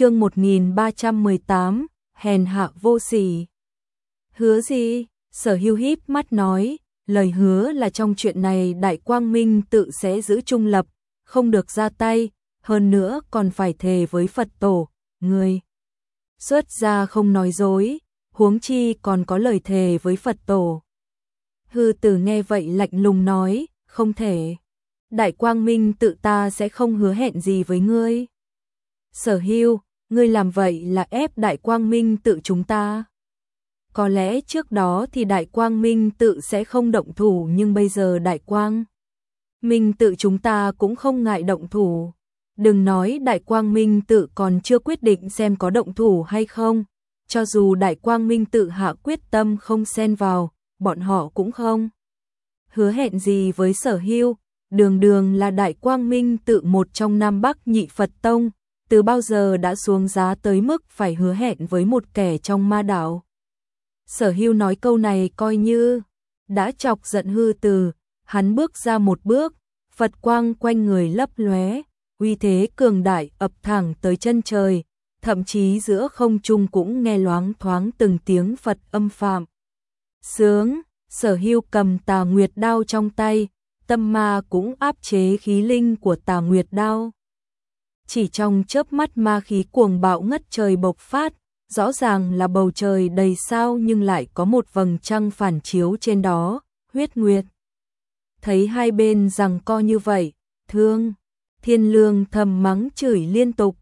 chương 1318, hèn hạ vô sỉ. Hứa gì? Sở hưu híp mắt nói, lời hứa là trong chuyện này Đại Quang Minh tự sẽ giữ trung lập, không được ra tay, hơn nữa còn phải thề với Phật tổ, người. Xuất ra không nói dối, huống chi còn có lời thề với Phật tổ. Hư tử nghe vậy lạnh lùng nói, không thể. Đại Quang Minh tự ta sẽ không hứa hẹn gì với ngươi. Sở hưu, ngươi làm vậy là ép Đại Quang Minh tự chúng ta. Có lẽ trước đó thì Đại Quang Minh tự sẽ không động thủ nhưng bây giờ Đại Quang Minh tự chúng ta cũng không ngại động thủ. Đừng nói Đại Quang Minh tự còn chưa quyết định xem có động thủ hay không. Cho dù Đại Quang Minh tự hạ quyết tâm không xen vào, bọn họ cũng không. Hứa hẹn gì với sở hưu, đường đường là Đại Quang Minh tự một trong Nam Bắc nhị Phật Tông, từ bao giờ đã xuống giá tới mức phải hứa hẹn với một kẻ trong ma đảo. Sở hưu nói câu này coi như đã chọc giận hư từ, hắn bước ra một bước, Phật quang quanh người lấp lóe, uy thế cường đại ập thẳng tới chân trời, thậm chí giữa không trung cũng nghe loáng thoáng từng tiếng Phật âm phạm. Sướng, sở hưu cầm tà nguyệt đao trong tay, tâm ma cũng áp chế khí linh của tà nguyệt đao. Chỉ trong chớp mắt ma khí cuồng bạo ngất trời bộc phát, rõ ràng là bầu trời đầy sao nhưng lại có một vầng trăng phản chiếu trên đó, huyết nguyệt. Thấy hai bên rằng co như vậy, thương, thiên lương thầm mắng chửi liên tục,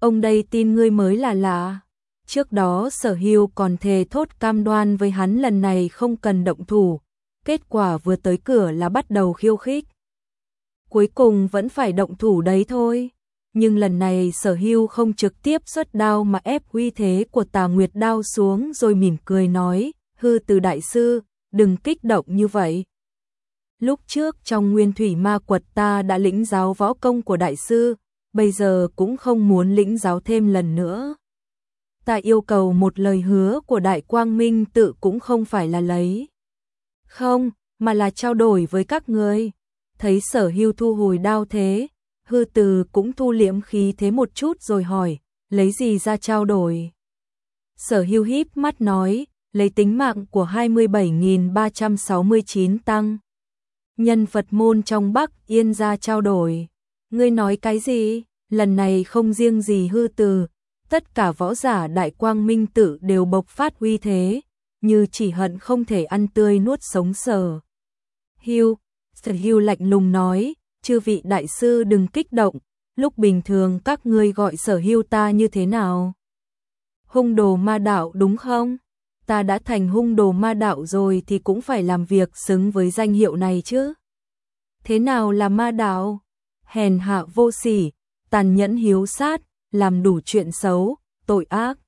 ông đây tin ngươi mới là lạ. Trước đó sở hưu còn thề thốt cam đoan với hắn lần này không cần động thủ, kết quả vừa tới cửa là bắt đầu khiêu khích. Cuối cùng vẫn phải động thủ đấy thôi nhưng lần này sở hưu không trực tiếp xuất đao mà ép uy thế của tà nguyệt đao xuống rồi mỉm cười nói, hư từ đại sư, đừng kích động như vậy. Lúc trước trong nguyên thủy ma quật ta đã lĩnh giáo võ công của đại sư, bây giờ cũng không muốn lĩnh giáo thêm lần nữa. Ta yêu cầu một lời hứa của đại quang minh tự cũng không phải là lấy. Không, mà là trao đổi với các người. Thấy sở hưu thu hồi đao thế, hư từ cũng thu liễm khí thế một chút rồi hỏi, lấy gì ra trao đổi. Sở hưu híp mắt nói, lấy tính mạng của 27.369 tăng. Nhân Phật môn trong Bắc Yên ra trao đổi. Ngươi nói cái gì? Lần này không riêng gì hư từ, tất cả võ giả đại quang minh tử đều bộc phát uy thế, như chỉ hận không thể ăn tươi nuốt sống sở. Hưu, sở hưu lạnh lùng nói, chư vị đại sư đừng kích động, lúc bình thường các ngươi gọi sở hưu ta như thế nào? Hung đồ ma đạo đúng không? Ta đã thành hung đồ ma đạo rồi thì cũng phải làm việc xứng với danh hiệu này chứ. Thế nào là ma đạo? Hèn hạ vô sỉ, tàn nhẫn hiếu sát, làm đủ chuyện xấu, tội ác.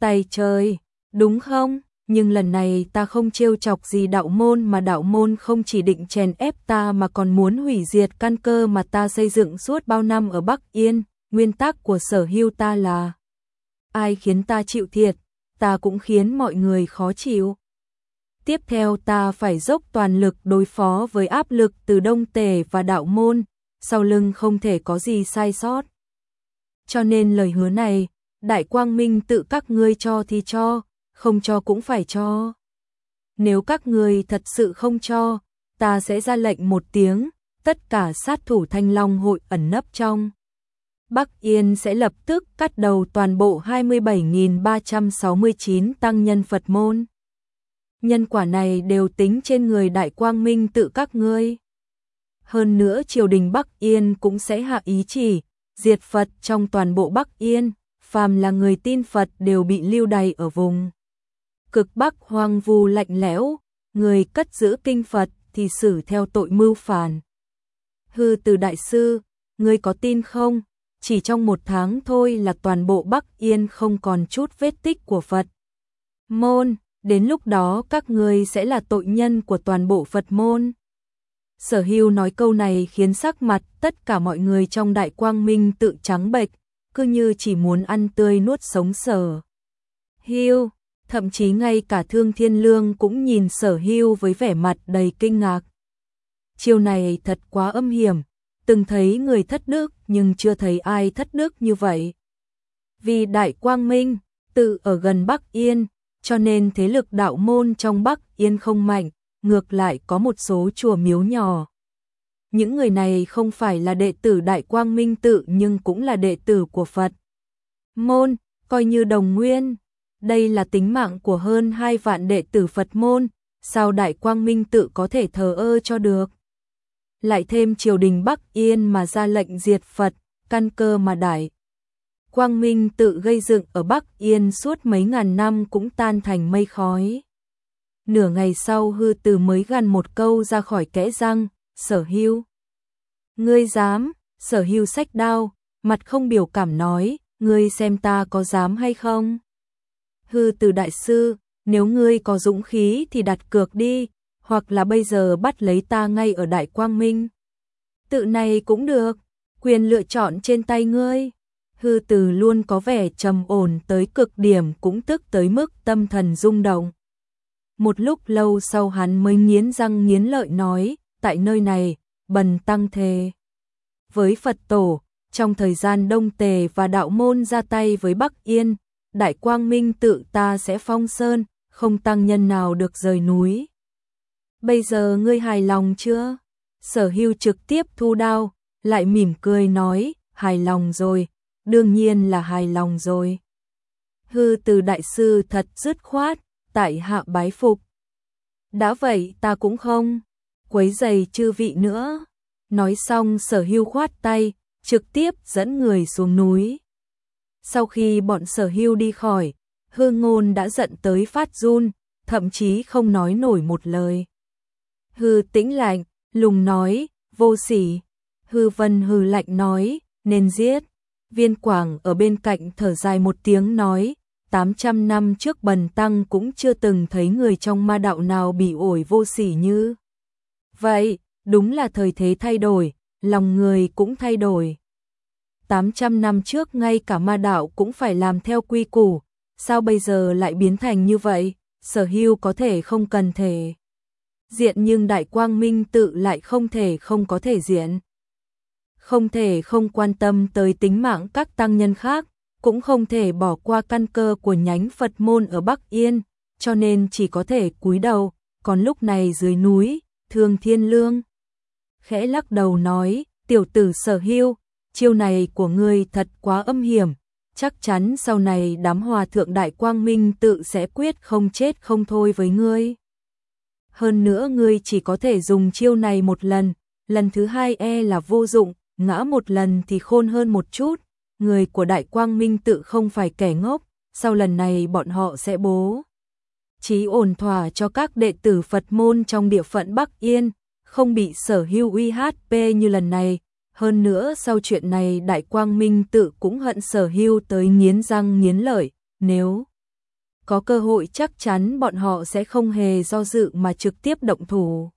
Tay trời, đúng không? Nhưng lần này ta không trêu chọc gì đạo môn mà đạo môn không chỉ định chèn ép ta mà còn muốn hủy diệt căn cơ mà ta xây dựng suốt bao năm ở Bắc Yên, nguyên tắc của sở hưu ta là ai khiến ta chịu thiệt, ta cũng khiến mọi người khó chịu. Tiếp theo ta phải dốc toàn lực đối phó với áp lực từ đông tề và đạo môn, sau lưng không thể có gì sai sót. Cho nên lời hứa này, Đại Quang Minh tự các ngươi cho thì cho, không cho cũng phải cho. Nếu các người thật sự không cho, ta sẽ ra lệnh một tiếng, tất cả sát thủ thanh long hội ẩn nấp trong. Bắc Yên sẽ lập tức cắt đầu toàn bộ 27.369 tăng nhân Phật môn. Nhân quả này đều tính trên người Đại Quang Minh tự các ngươi. Hơn nữa triều đình Bắc Yên cũng sẽ hạ ý chỉ, diệt Phật trong toàn bộ Bắc Yên, phàm là người tin Phật đều bị lưu đày ở vùng cực bắc hoang vu lạnh lẽo, người cất giữ kinh Phật thì xử theo tội mưu phản. Hư từ đại sư, ngươi có tin không? Chỉ trong một tháng thôi là toàn bộ Bắc Yên không còn chút vết tích của Phật. Môn, đến lúc đó các ngươi sẽ là tội nhân của toàn bộ Phật môn. Sở hưu nói câu này khiến sắc mặt tất cả mọi người trong đại quang minh tự trắng bệch, cứ như chỉ muốn ăn tươi nuốt sống sở. Hưu, thậm chí ngay cả Thương Thiên Lương cũng nhìn sở hưu với vẻ mặt đầy kinh ngạc. Chiêu này thật quá âm hiểm, từng thấy người thất đức nhưng chưa thấy ai thất đức như vậy. Vì Đại Quang Minh, tự ở gần Bắc Yên, cho nên thế lực đạo môn trong Bắc Yên không mạnh, ngược lại có một số chùa miếu nhỏ. Những người này không phải là đệ tử Đại Quang Minh tự nhưng cũng là đệ tử của Phật. Môn, coi như đồng nguyên. Đây là tính mạng của hơn hai vạn đệ tử Phật môn, sao Đại Quang Minh tự có thể thờ ơ cho được. Lại thêm triều đình Bắc Yên mà ra lệnh diệt Phật, căn cơ mà Đại. Quang Minh tự gây dựng ở Bắc Yên suốt mấy ngàn năm cũng tan thành mây khói. Nửa ngày sau hư từ mới gần một câu ra khỏi kẽ răng, sở hưu. Ngươi dám, sở hưu sách đao, mặt không biểu cảm nói, ngươi xem ta có dám hay không? Hư từ đại sư, nếu ngươi có dũng khí thì đặt cược đi, hoặc là bây giờ bắt lấy ta ngay ở Đại Quang Minh. Tự này cũng được, quyền lựa chọn trên tay ngươi. Hư từ luôn có vẻ trầm ổn tới cực điểm cũng tức tới mức tâm thần rung động. Một lúc lâu sau hắn mới nghiến răng nghiến lợi nói, tại nơi này, bần tăng thề. Với Phật tổ, trong thời gian Đông Tề và Đạo Môn ra tay với Bắc Yên, Đại Quang Minh tự ta sẽ phong sơn, không tăng nhân nào được rời núi. Bây giờ ngươi hài lòng chưa? Sở hưu trực tiếp thu đao, lại mỉm cười nói, hài lòng rồi, đương nhiên là hài lòng rồi. Hư từ đại sư thật dứt khoát, tại hạ bái phục. Đã vậy ta cũng không, quấy giày chư vị nữa. Nói xong sở hưu khoát tay, trực tiếp dẫn người xuống núi. Sau khi bọn sở hưu đi khỏi, hương ngôn đã giận tới phát run, thậm chí không nói nổi một lời. Hư tĩnh lạnh, lùng nói, vô sỉ. Hư vân hư lạnh nói, nên giết. Viên quảng ở bên cạnh thở dài một tiếng nói, 800 năm trước bần tăng cũng chưa từng thấy người trong ma đạo nào bị ổi vô sỉ như. Vậy, đúng là thời thế thay đổi, lòng người cũng thay đổi. 800 năm trước ngay cả ma đạo cũng phải làm theo quy củ, sao bây giờ lại biến thành như vậy, sở hưu có thể không cần thể. Diện nhưng đại quang minh tự lại không thể không có thể diện. Không thể không quan tâm tới tính mạng các tăng nhân khác, cũng không thể bỏ qua căn cơ của nhánh Phật môn ở Bắc Yên, cho nên chỉ có thể cúi đầu, còn lúc này dưới núi, Thương Thiên Lương khẽ lắc đầu nói, tiểu tử sở hưu, chiêu này của ngươi thật quá âm hiểm, chắc chắn sau này đám hòa thượng đại quang minh tự sẽ quyết không chết không thôi với ngươi. Hơn nữa ngươi chỉ có thể dùng chiêu này một lần, lần thứ hai e là vô dụng, ngã một lần thì khôn hơn một chút, người của đại quang minh tự không phải kẻ ngốc, sau lần này bọn họ sẽ bố. Chí ổn thỏa cho các đệ tử Phật môn trong địa phận Bắc Yên, không bị sở hưu uy HP như lần này. Hơn nữa sau chuyện này Đại Quang Minh tự cũng hận sở hưu tới nghiến răng nghiến lợi, nếu có cơ hội chắc chắn bọn họ sẽ không hề do dự mà trực tiếp động thủ.